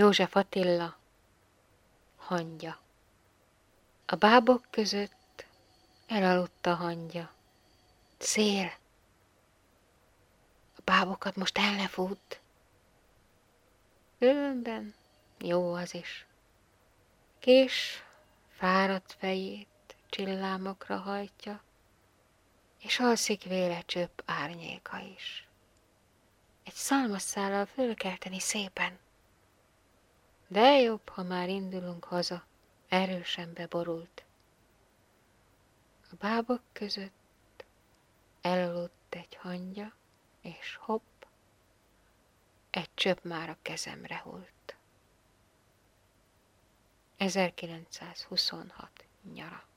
József Attila, hangya. A bábok között elaludt a hangya. Szél! A bábokat most el ne fut. Különben jó az is. Kés fáradt fejét csillámokra hajtja, és alszik véle csöpp árnyéka is. Egy szalmasszállal fölkelteni szépen, de jobb, ha már indulunk haza, erősen beborult. A bábok között elaludt egy hangya, és hopp, egy csöpp már a kezemre hult. 1926 nyara.